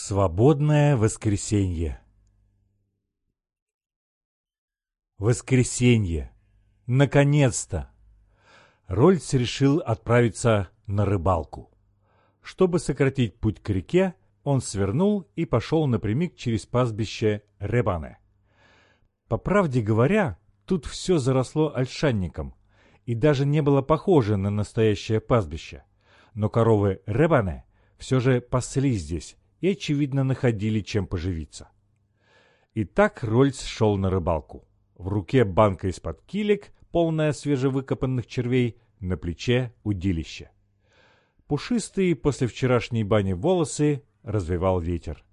Свободное воскресенье Воскресенье! Наконец-то! Рольц решил отправиться на рыбалку. Чтобы сократить путь к реке, он свернул и пошел напрямик через пастбище Ребане. По правде говоря, тут все заросло ольшанником, и даже не было похоже на настоящее пастбище. Но коровы Ребане все же паслись здесь и, очевидно, находили чем поживиться. Итак, Рольц шел на рыбалку. В руке банка из-под килек, полная свежевыкопанных червей, на плече удилище. Пушистые после вчерашней бани волосы развивал ветер.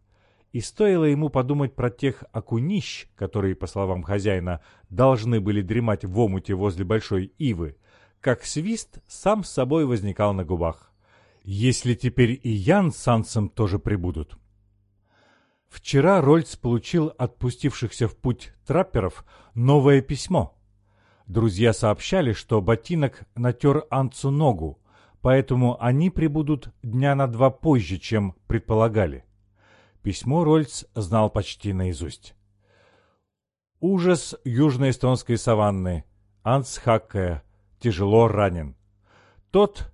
И стоило ему подумать про тех окунищ, которые, по словам хозяина, должны были дремать в омуте возле большой ивы, как свист сам с собой возникал на губах. Если теперь и Ян с Ансом тоже прибудут. Вчера Рольц получил от пустившихся в путь трапперов новое письмо. Друзья сообщали, что ботинок натер Анцу ногу, поэтому они прибудут дня на два позже, чем предполагали. Письмо Рольц знал почти наизусть. Ужас южноэстонской саванны. Анс Хакке тяжело ранен. Тот,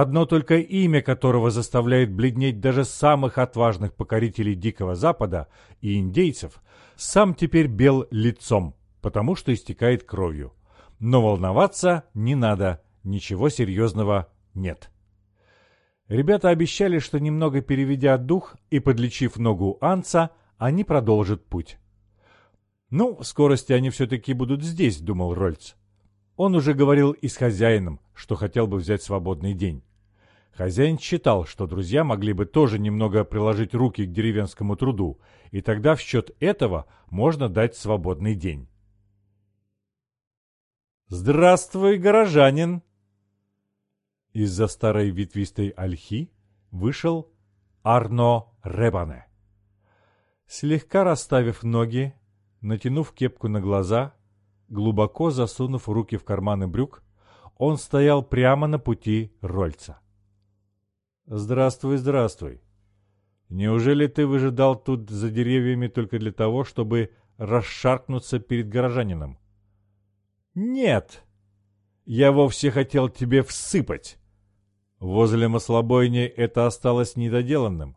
одно только имя которого заставляет бледнеть даже самых отважных покорителей Дикого Запада и индейцев, сам теперь бел лицом, потому что истекает кровью. Но волноваться не надо, ничего серьезного нет. Ребята обещали, что немного переведя дух и подлечив ногу Анца, они продолжат путь. «Ну, в скорости они все-таки будут здесь», — думал Рольц. Он уже говорил и с хозяином, что хотел бы взять свободный день. Хозяин считал, что друзья могли бы тоже немного приложить руки к деревенскому труду, и тогда в счет этого можно дать свободный день. «Здравствуй, горожанин!» Из-за старой ветвистой ольхи вышел Арно Ребане. Слегка расставив ноги, натянув кепку на глаза, глубоко засунув руки в карманы брюк, он стоял прямо на пути Рольца. «Здравствуй, здравствуй. Неужели ты выжидал тут за деревьями только для того, чтобы расшаркнуться перед горожанином?» «Нет. Я вовсе хотел тебе всыпать. Возле маслобойни это осталось недоделанным».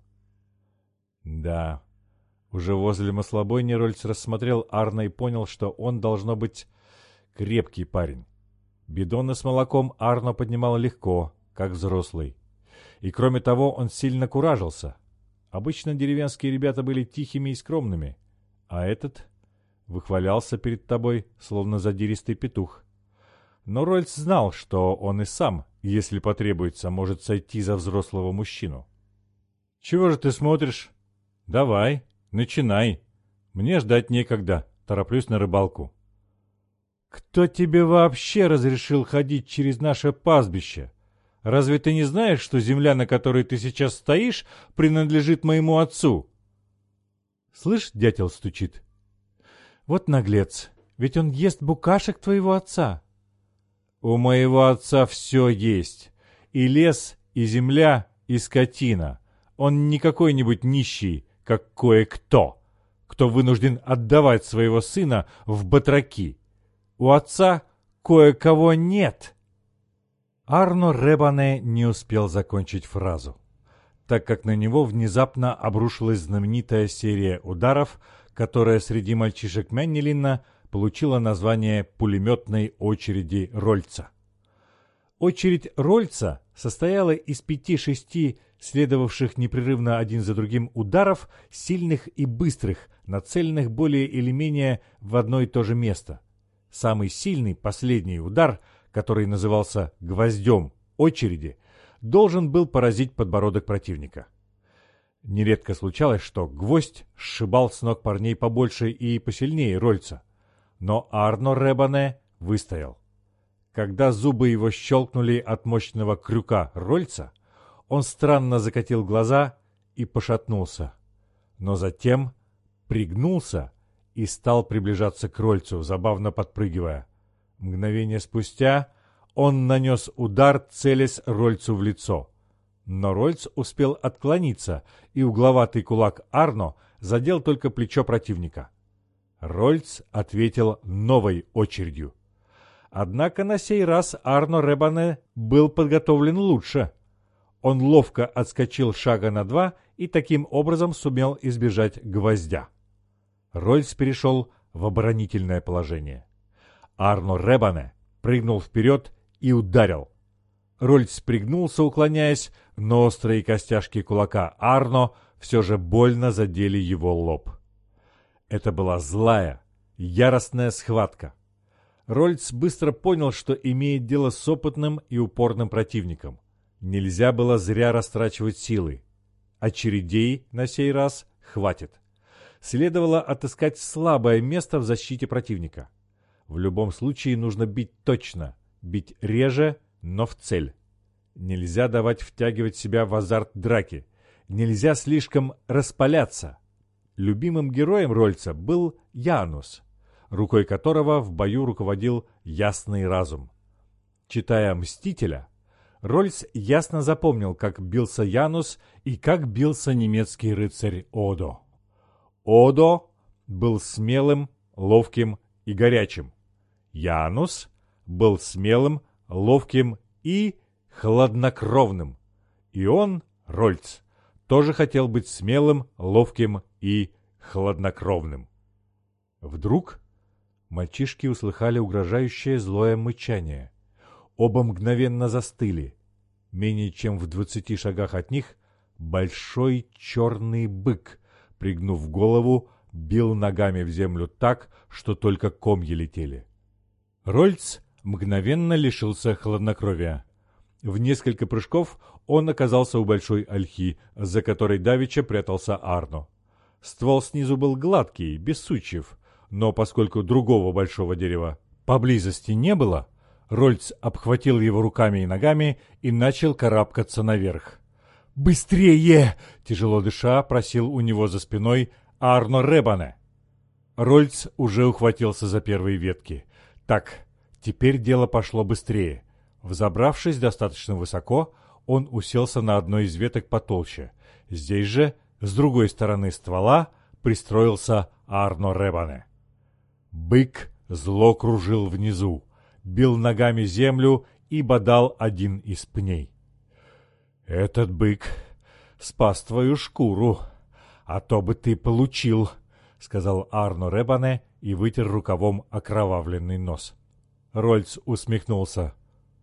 «Да, уже возле маслобойни Рольц рассмотрел Арна и понял, что он должно быть крепкий парень. Бидоны с молоком Арно поднимал легко, как взрослый. И кроме того, он сильно куражился. Обычно деревенские ребята были тихими и скромными, а этот выхвалялся перед тобой, словно задиристый петух. Но Рольц знал, что он и сам, если потребуется, может сойти за взрослого мужчину. «Чего же ты смотришь? Давай!» «Начинай. Мне ждать некогда. Тороплюсь на рыбалку». «Кто тебе вообще разрешил ходить через наше пастбище? Разве ты не знаешь, что земля, на которой ты сейчас стоишь, принадлежит моему отцу?» «Слышь, дятел стучит. Вот наглец, ведь он ест букашек твоего отца». «У моего отца все есть. И лес, и земля, и скотина. Он не какой-нибудь нищий, как кое-кто, кто вынужден отдавать своего сына в батраки. У отца кое-кого нет. Арно Ребане не успел закончить фразу, так как на него внезапно обрушилась знаменитая серия ударов, которая среди мальчишек Меннелина получила название пулеметной очереди Рольца. Очередь Рольца состояла из пяти-шести следовавших непрерывно один за другим ударов, сильных и быстрых, нацеленных более или менее в одно и то же место. Самый сильный последний удар, который назывался «гвоздем» очереди, должен был поразить подбородок противника. Нередко случалось, что гвоздь сшибал с ног парней побольше и посильнее Рольца. Но Арно Ребане выстоял. Когда зубы его щелкнули от мощного крюка Рольца, он странно закатил глаза и пошатнулся. Но затем пригнулся и стал приближаться к Рольцу, забавно подпрыгивая. Мгновение спустя он нанес удар, целясь Рольцу в лицо. Но Рольц успел отклониться, и угловатый кулак Арно задел только плечо противника. Рольц ответил новой очередью. Однако на сей раз Арно Ребане был подготовлен лучше. Он ловко отскочил шага на два и таким образом сумел избежать гвоздя. Рольц перешел в оборонительное положение. Арно Ребане прыгнул вперед и ударил. Рольц пригнулся, уклоняясь, но острые костяшки кулака Арно все же больно задели его лоб. Это была злая, яростная схватка. Рольц быстро понял, что имеет дело с опытным и упорным противником. Нельзя было зря растрачивать силы. Очередей на сей раз хватит. Следовало отыскать слабое место в защите противника. В любом случае нужно бить точно, бить реже, но в цель. Нельзя давать втягивать себя в азарт драки. Нельзя слишком распаляться. Любимым героем Рольца был Янус, рукой которого в бою руководил ясный разум. Читая «Мстителя», Рольц ясно запомнил, как бился Янус и как бился немецкий рыцарь Одо. Одо был смелым, ловким и горячим. Янус был смелым, ловким и хладнокровным. И он, Рольц, тоже хотел быть смелым, ловким и хладнокровным. Вдруг мальчишки услыхали угрожающее злое мычание. Оба мгновенно застыли. Менее чем в двадцати шагах от них большой черный бык, пригнув голову, бил ногами в землю так, что только комья летели. Рольц мгновенно лишился хладнокровия. В несколько прыжков он оказался у большой ольхи, за которой давеча прятался Арно. Ствол снизу был гладкий, без сучьев, но поскольку другого большого дерева поблизости не было, Рольц обхватил его руками и ногами и начал карабкаться наверх. «Быстрее!» — тяжело дыша просил у него за спиной Арно Ребане. Рольц уже ухватился за первые ветки. Так, теперь дело пошло быстрее. Взобравшись достаточно высоко, он уселся на одной из веток потолще. Здесь же, с другой стороны ствола, пристроился Арно Ребане. Бык зло кружил внизу, бил ногами землю и бодал один из пней. «Этот бык спас твою шкуру, а то бы ты получил», — сказал Арно Ребане и вытер рукавом окровавленный нос. Рольц усмехнулся.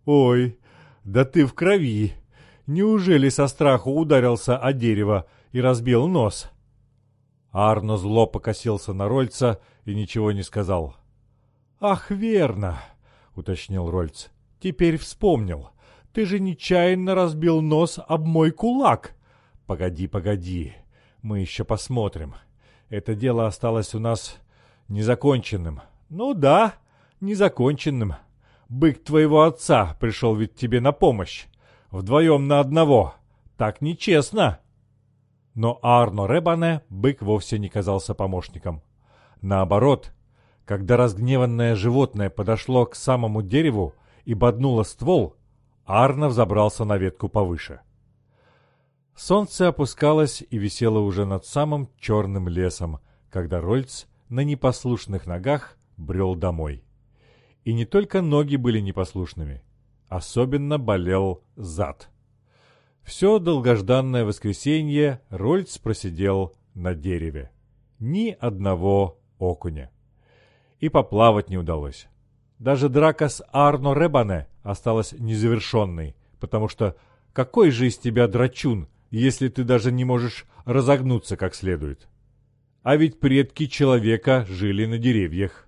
«Ой, да ты в крови! Неужели со страху ударился о дерево и разбил нос?» Арно зло покосился на Рольца и ничего не сказал. «Ах, верно!» — уточнил Рольц. «Теперь вспомнил. Ты же нечаянно разбил нос об мой кулак!» «Погоди, погоди. Мы еще посмотрим. Это дело осталось у нас незаконченным». «Ну да, незаконченным. Бык твоего отца пришел ведь тебе на помощь. Вдвоем на одного. Так нечестно. Но Арно Ребане бык вовсе не казался помощником. Наоборот, когда разгневанное животное подошло к самому дереву и боднуло ствол, Арно взобрался на ветку повыше. Солнце опускалось и висело уже над самым черным лесом, когда Рольц на непослушных ногах брел домой. И не только ноги были непослушными. Особенно болел зад. Все долгожданное воскресенье Рольц просидел на дереве. Ни одного окуня. И поплавать не удалось. Даже драка с Арно Ребане осталась незавершенной, потому что какой же из тебя драчун, если ты даже не можешь разогнуться как следует? А ведь предки человека жили на деревьях.